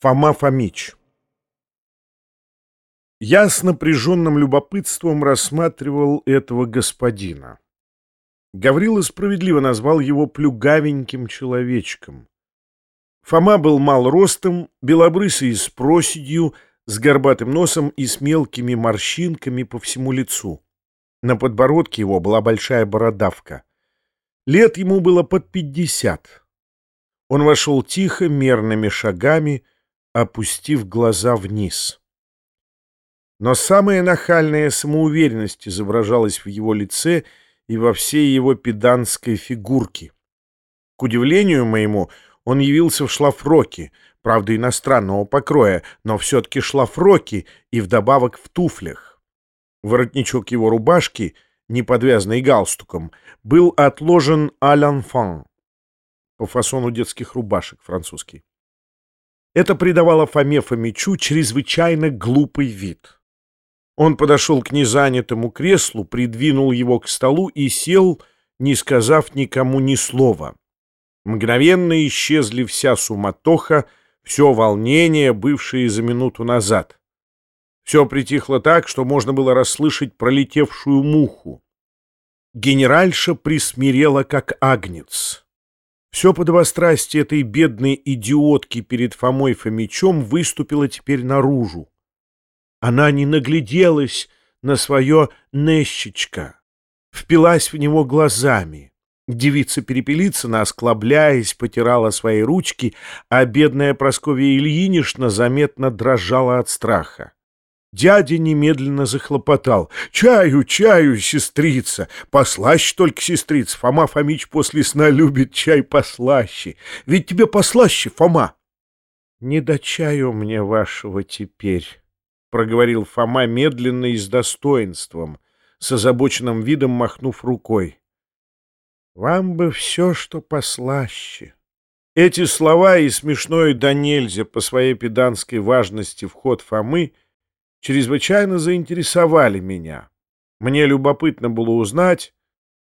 Фома Фомич Я с напряженным любопытством рассматривал этого господина. Гаврила справедливо назвал его плюгавеньким человечком. Фома был мал ростом, белобрысый с проседью, с горбатым носом и с мелкими морщинками по всему лицу. На подбородке его была большая бородавка. Лет ему было под пятьдесят. Он вошел тихо, мерными шагами, опустив глаза вниз. Но самая нахальная самоуверенность изображалась в его лице и во всей его педанской фигурке. К удивлению моему, он явился в шлафроке, правда иностранного покроя, но все-таки шлафроке и вдобавок в туфлях. Воротничок его рубашки, не подвязанный галстуком, был отложен а по фасону детских рубашек французский. Это придавало Фоме Фомичу чрезвычайно глупый вид. Он подошел к незанятому креслу, придвинул его к столу и сел, не сказав никому ни слова. Мгновенно исчезли вся суматоха, все волнение, бывшее за минуту назад. Все притихло так, что можно было расслышать пролетевшую муху. Генеральша присмирела, как агнец. Все подвострастие этой бедной идиотки перед Фомой Фомичом выступило теперь наружу. Она не нагляделась на свое нещечко, впилась в него глазами. Девица Перепелицына, осклабляясь, потирала свои ручки, а бедная Прасковья Ильинична заметно дрожала от страха. Дядя немедленно захлопотал. «Чаю, чаю, сестрица! Послаще только, сестрица! Фома Фомич после сна любит чай послаще. Ведь тебе послаще, Фома!» «Не до чаю мне вашего теперь», — проговорил Фома медленно и с достоинством, с озабоченным видом махнув рукой. «Вам бы все, что послаще». Эти слова и смешной до нельзя по своей педанской важности вход Фомы — чрезвычайно заинтересовали меня. Мне любопытно было узнать,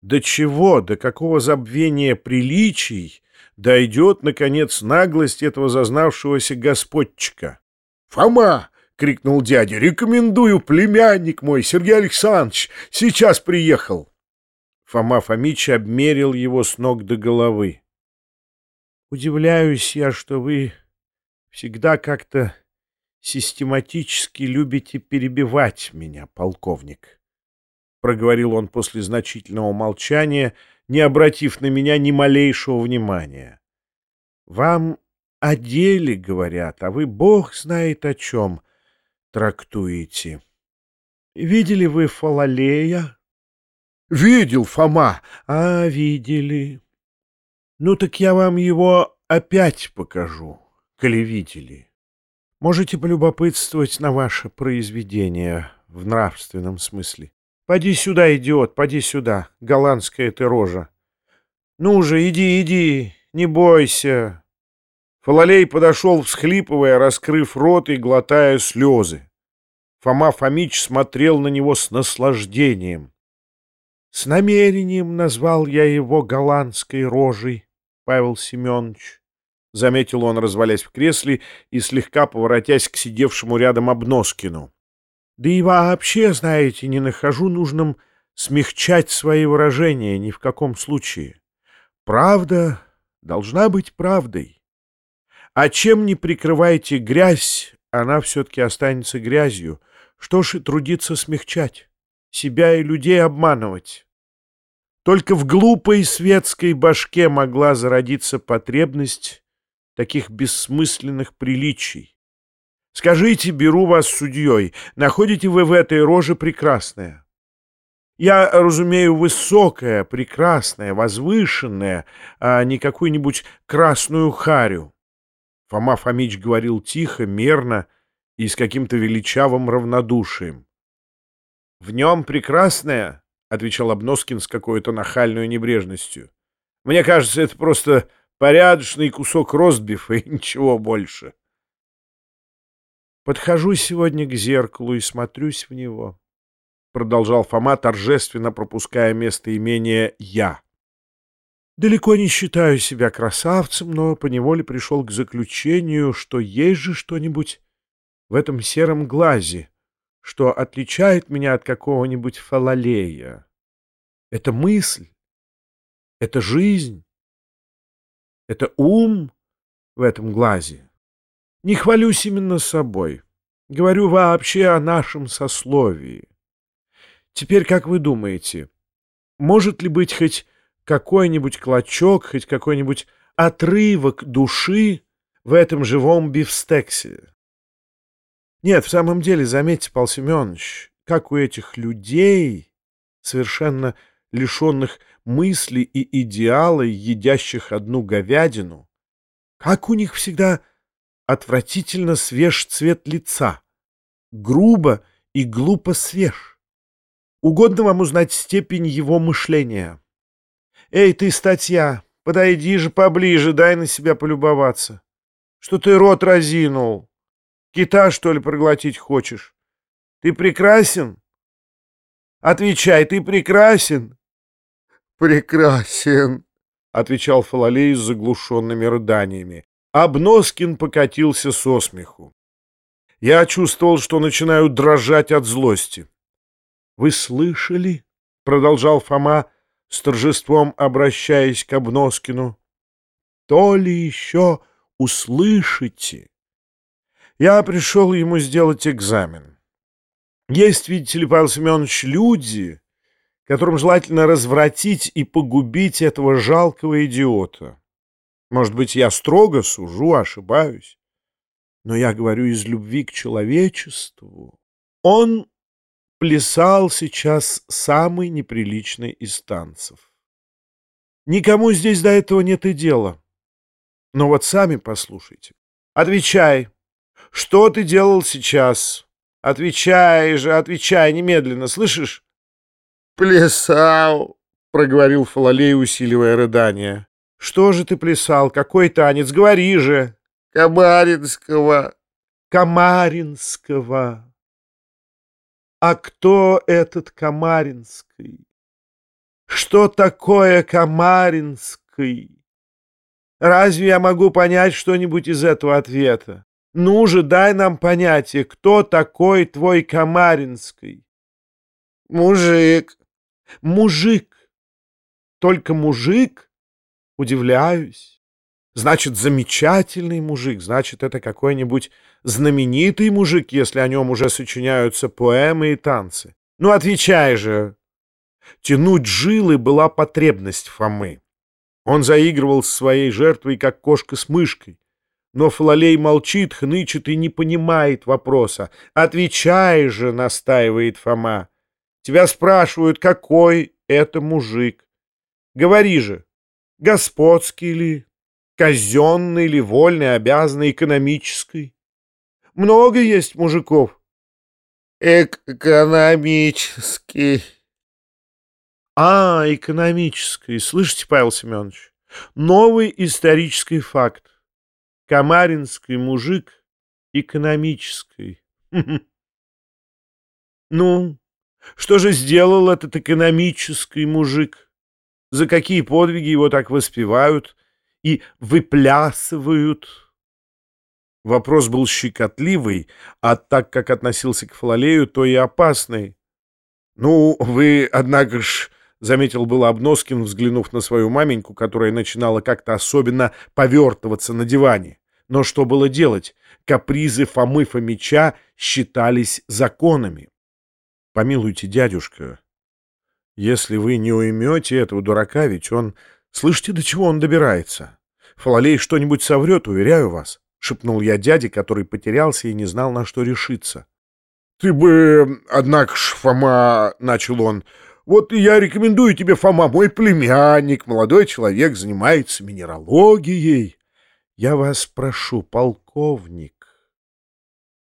до чего, до какого забвения приличий дойдет, наконец, наглость этого зазнавшегося господчика. «Фома!» — крикнул дядя. «Рекомендую, племянник мой, Сергей Александрович, сейчас приехал!» Фома Фомич обмерил его с ног до головы. «Удивляюсь я, что вы всегда как-то систематически любите перебивать меня, полковник, — проговорил он после значительного молчания, не обратив на меня ни малейшего внимания. — Вам о деле говорят, а вы, бог знает о чем, трактуете. Видели вы Фалалея? — Видел, Фома. — А, видели. Ну так я вам его опять покажу, коли видели. Можете полюбопытствовать на ваше произведение в нравственном смысле. Поди сюда, идиот, поди сюда, голландская ты рожа. Ну же, иди, иди, не бойся. Фалалей подошел, всхлипывая, раскрыв рот и глотая слезы. Фома Фомич смотрел на него с наслаждением. С намерением назвал я его голландской рожей, Павел Семенович. — заметил он, развалясь в кресле и слегка поворотясь к сидевшему рядом Обноскину. — Да и вообще, знаете, не нахожу нужным смягчать свои выражения ни в каком случае. Правда должна быть правдой. А чем не прикрываете грязь, она все-таки останется грязью. Что ж и трудиться смягчать, себя и людей обманывать. Только в глупой светской башке могла зародиться потребность таких бессмысленных приличий. Скажите, беру вас судьей, находите вы в этой роже прекрасное? Я разумею высокое, прекрасное, возвышенное, а не какую-нибудь красную харю. Фома Фомич говорил тихо, мерно и с каким-то величавым равнодушием. — В нем прекрасное, — отвечал Обноскин с какой-то нахальной небрежностью. — Мне кажется, это просто Порядочный кусок ростбифа и ничего больше. Подхожу сегодня к зеркалу и смотрюсь в него. Продолжал Фома, торжественно пропуская место имения «я». Далеко не считаю себя красавцем, но поневоле пришел к заключению, что есть же что-нибудь в этом сером глазе, что отличает меня от какого-нибудь фалалея. Это мысль, это жизнь, это ум в этом глазе. Не хвалюсь именно собой. Говорю вообще о нашем сословии. Теперь, как вы думаете, может ли быть хоть какой-нибудь клочок, хоть какой-нибудь отрывок души в этом живом бифстексе? Нет, в самом деле, заметьте, Павел Семенович, как у этих людей, совершенно лишенных мысли и идеала, едящих одну говядину, как у них всегда отвратительно свеж цвет лица, грубо и глупо свеж. Угодно вам узнать степень его мышления. Эй, ты, статья, подойди же поближе, дай на себя полюбоваться. Что ты рот разинул? Кита, что ли, проглотить хочешь? Ты прекрасен? Отвечай, ты прекрасен? Прекрасен, отвечал Фалалей с заглушенными рыданиями. Обноскин покатился со смеху. Я чувствовал, что начинаю дрожать от злости. — Вы слышали? — продолжал Фома, с торжеством обращаясь к Обноскину. — То ли еще услышите? Я пришел ему сделать экзамен. Есть, видите ли, Павел Семенович, люди, которым желательно развратить и погубить этого жалкого идиота. Может быть, я строго сужу, ошибаюсь. Но я говорю из любви к человечеству. Он плясал сейчас самый неприличный из танцев. Никому здесь до этого нет и дела. Но вот сами послушайте. Отвечай. Что ты делал сейчас? Отвечай же, отвечай немедленно, слышишь? Плясал, проговорил Фалалей, усиливая рыдание. Что же ты плясал? Какой танец? Говори же. Камаринского. Камаринского. А кто этот Камаринский? Что такое Камаринский? Разве я могу понять что-нибудь из этого ответа? Ну же, дай нам понятие, кто такой твой Камаринский? Мужик. Мужик. Только мужик? Удивляюсь. Значит, замечательный мужик, значит, это какой-нибудь знаменитый мужик, если о нем уже сочиняются поэмы и танцы. Ну, отвечай же. Тянуть жилы была потребность Фомы. Он заигрывал с своей жертвой, как кошка с мышкой. Но Флалей молчит, хнычет и не понимает вопроса. «Отвечай же!» — настаивает Фома. «Тебя спрашивают, какой это мужик. Говори же, господский ли, казенный ли, вольный, обязанный, экономический. Много есть мужиков. Экономический. А, экономический. Слышите, Павел Семенович? Новый исторический факт. Камаринский мужик экономический. Ну, что же сделал этот экономический мужик? за какие подвиги его так воспевают и выплясывают. Вопрос был щекотливый, а так как относился к Флалею, то и опасный. «Ну, вы, однако ж...» — заметил было Обноскин, взглянув на свою маменьку, которая начинала как-то особенно повертываться на диване. Но что было делать? Капризы Фомы Фомича считались законами. «Помилуйте, дядюшка», если вы не уймете этого дурака, ведь он... Слышите, до чего он добирается? Фалалей что-нибудь соврет, уверяю вас, — шепнул я дяде, который потерялся и не знал, на что решиться. — Ты бы, однако ж, Фома, — начал он, — вот я рекомендую тебе, Фома, мой племянник, молодой человек, занимается минералогией. Я вас прошу, полковник,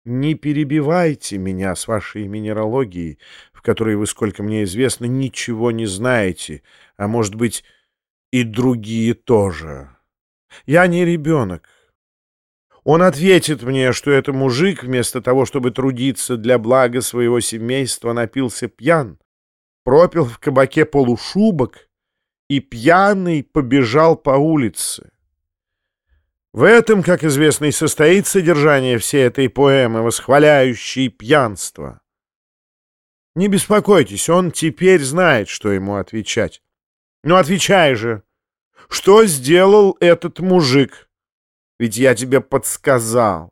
не перебивайте меня с вашей минералогией, в которой вы, сколько мне известно, ничего не знаете, а, может быть, и другие тоже. Я не ребенок. Он ответит мне, что это мужик, вместо того, чтобы трудиться для блага своего семейства, напился пьян, пропил в кабаке полушубок и пьяный побежал по улице. В этом, как известно, и состоит содержание всей этой поэмы, восхваляющей пьянство. Не беспокойтесь, он теперь знает, что ему отвечать. Ну, отвечай же, что сделал этот мужик? Ведь я тебе подсказал,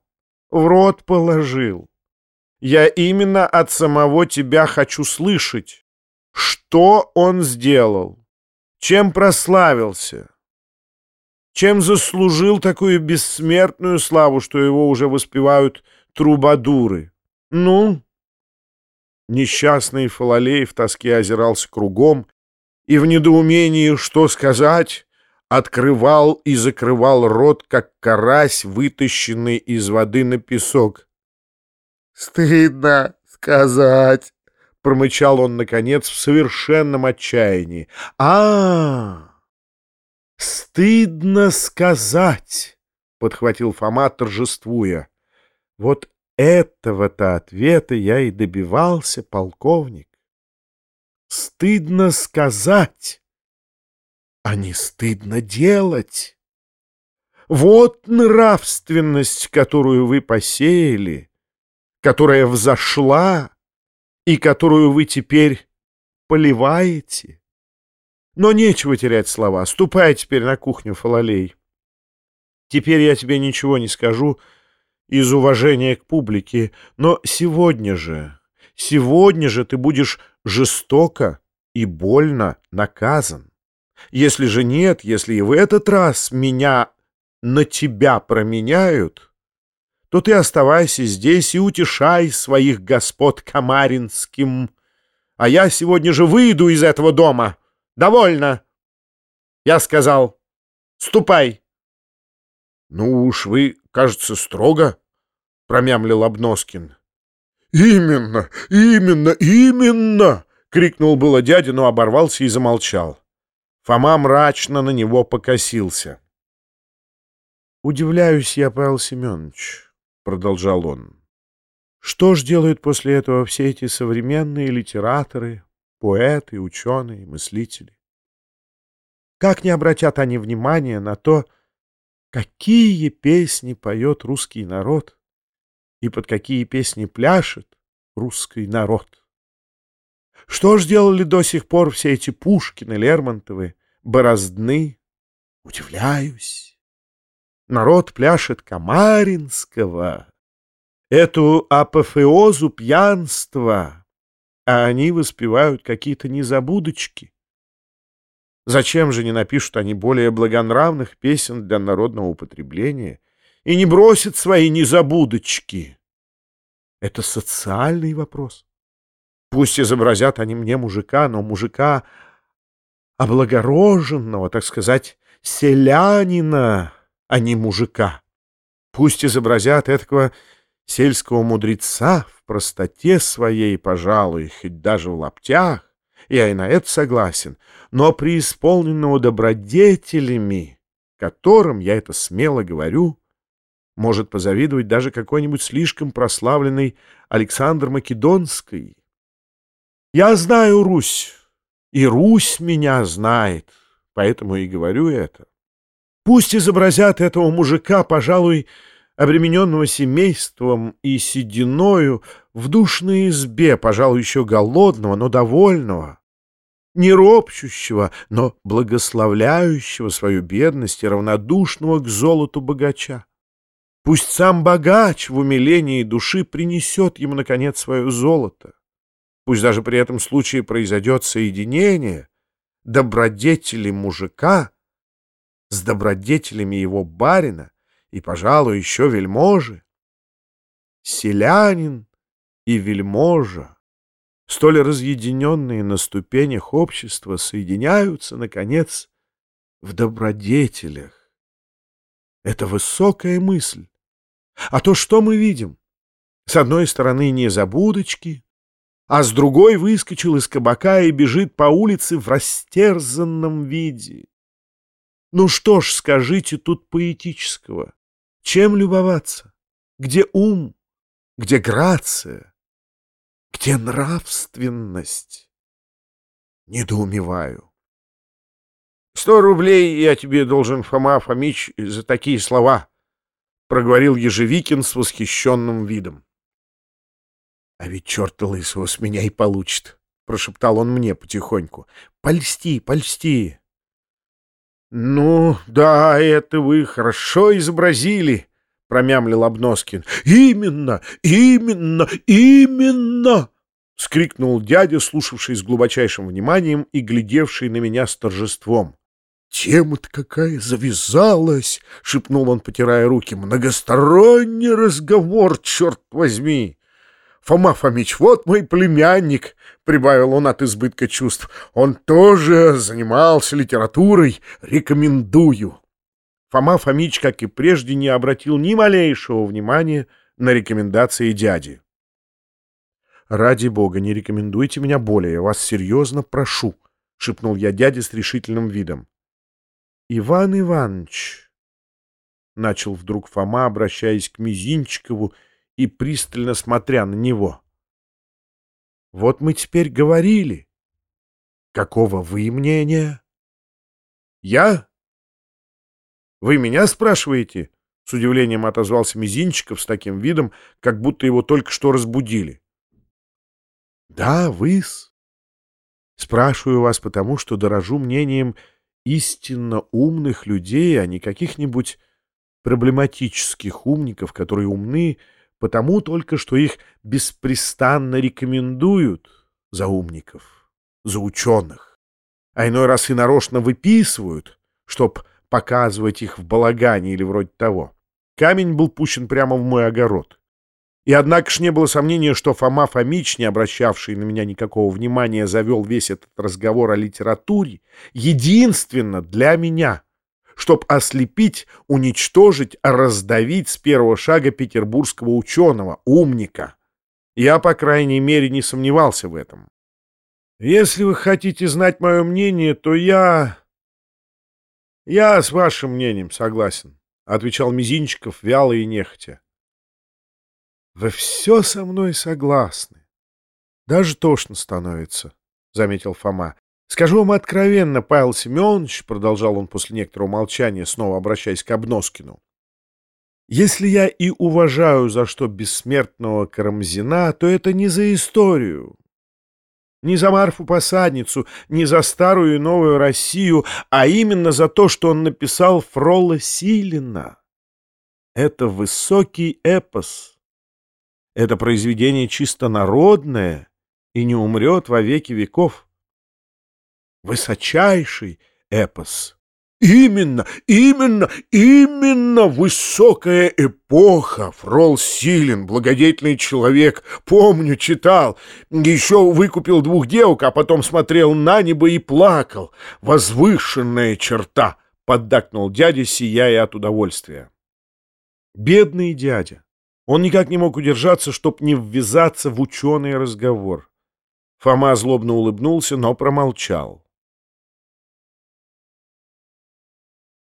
в рот положил. Я именно от самого тебя хочу слышать, что он сделал, чем прославился, чем заслужил такую бессмертную славу, что его уже воспевают трубадуры. Ну, несчастный Фалалей в тоске озирался кругом и в недоумении, что сказать, открывал и закрывал рот, как карась, вытащенный из воды на песок. «Стыдно сказать», — промычал он, наконец, в совершенном отчаянии. а, -а, -а Стыдно сказать!» — подхватил Фома, торжествуя. «Вот этого-то ответа я и добивался, полковник. Стыдно сказать, а не стыдно делать. Вот нравственность, которую вы посеяли, которая взошла и которую вы теперь поливаете. Но нечего терять слова. Ступай теперь на кухню, Фалалей. Теперь я тебе ничего не скажу из уважения к публике, но сегодня же, сегодня же ты будешь жестоко и больно наказан. Если же нет, если и в этот раз меня на тебя променяют, то ты оставайся здесь и утешай своих господ Камаринским, а я сегодня же выйду из этого дома». Довольно. Я сказал, ступай. Ну уж вы, кажется, строго, промямлил Обноскин. Именно, именно, именно, крикнул было дядя, но оборвался и замолчал. Фома мрачно на него покосился. «Удивляюсь я, Павел Семенович», — продолжал он. «Что ж делают после этого все эти современные литераторы, поэты, ученые, мыслители. Как не обратят они внимания на то, какие песни поет русский народ и под какие песни пляшет русский народ? Что ж делали до сих пор все эти Пушкины, Лермонтовы, Бороздны? Удивляюсь. Народ пляшет Камаринского, эту апофеозу пьянства, а они воспевают какие-то незабудочки. Зачем же не напишут они более благонравных песен для народного употребления и не бросят свои незабудочки? Это социальный вопрос. Пусть изобразят они мне мужика, но мужика облагороженного, так сказать, селянина, а не мужика. Пусть изобразят этого сельского мудреца простоте своей, пожалуй, хоть даже в лаптях, я и на это согласен, но преисполненного добродетелями, которым, я это смело говорю, может позавидовать даже какой-нибудь слишком прославленный Александр Македонский. Я знаю Русь, и Русь меня знает, поэтому и говорю это. Пусть изобразят этого мужика, пожалуй, обремененного семейством и сединою, в душной избе, пожалуй, еще голодного, но довольного, не ропщущего, но благословляющего свою бедность и равнодушного к золоту богача. Пусть сам богач в умилении души принесет ему, наконец, свое золото. Пусть даже при этом случае произойдет соединение добродетели мужика с добродетелями его барина, и, пожалуй, еще вельможи. Селянин и вельможа, столь разъединенные на ступенях общества, соединяются, наконец, в добродетелях. Это высокая мысль. А то что мы видим? С одной стороны незабудочки, а с другой выскочил из кабака и бежит по улице в растерзанном виде. Ну что ж, скажите тут поэтического. Чем любоваться? Где ум? Где грация? Где нравственность? Недоумеваю. Сто рублей я тебе должен, Фома Фомич, за такие слова, — проговорил Ежевикин с восхищенным видом. — А ведь черта лысого с меня и получит, — прошептал он мне потихоньку. — Польсти, польсти. — Ну, да, это вы хорошо изобразили, — промямлил Обноскин. — Именно, именно, именно! — скрикнул дядя, слушавший с глубочайшим вниманием и глядевший на меня с торжеством. «Тема-то какая завязалась!» — шепнул он, потирая руки. «Многосторонний разговор, черт возьми!» «Фома Фомич, вот мой племянник!» — прибавил он от избытка чувств. «Он тоже занимался литературой. Рекомендую!» Фома Фомич, как и прежде, не обратил ни малейшего внимания на рекомендации дяди. «Ради бога, не рекомендуйте меня более, я вас серьезно прошу», — шепнул я дяде с решительным видом. Иван Иванович, — начал вдруг Фома, обращаясь к Мизинчикову и пристально смотря на него. — Вот мы теперь говорили. Какого вы мнения? — Я? Вы меня спрашиваете? — с удивлением отозвался Мизинчиков с таким видом, как будто его только что разбудили. — Да, вы-с. Спрашиваю вас потому, что дорожу мнением истинно умных людей, а не каких-нибудь проблематических умников, которые умны потому только, что их беспрестанно рекомендуют за умников, за ученых, а иной раз и нарочно выписывают, чтоб показывать их в балагане или вроде того. Камень был пущен прямо в мой огород. И однако ж не было сомнения, что Фома Фомич, не обращавший на меня никакого внимания, завел весь этот разговор о литературе, единственно для меня, чтоб ослепить, уничтожить, раздавить с первого шага петербургского ученого, умника. Я, по крайней мере, не сомневался в этом. Если вы хотите знать мое мнение, то я... Я с вашим мнением согласен, — отвечал Мизинчиков вяло и нехотя. Вы все со мной согласны. Даже тошно становится, — заметил Фома. Скажу вам откровенно, Павел Семенович, — продолжал он после некоторого молчания, снова обращаясь к Обноскину, если я и уважаю за что бессмертного Карамзина, то это не за историю, не за Марфу-посадницу, не за старую и новую Россию, а именно за то, что он написал Фрола Силина. Это высокий эпос, это произведение чисто народное и не умрет во веки веков. Высочайший эпос. Именно, именно, именно высокая эпоха. Фрол Силин, благодетельный человек, помню, читал. Еще выкупил двух девок, а потом смотрел на небо и плакал. Возвышенная черта, поддакнул дядя, сияя от удовольствия. Бедный дядя. Он никак не мог удержаться, чтоб не ввязаться в ученый разговор. Фома злобно улыбнулся, но промолчал.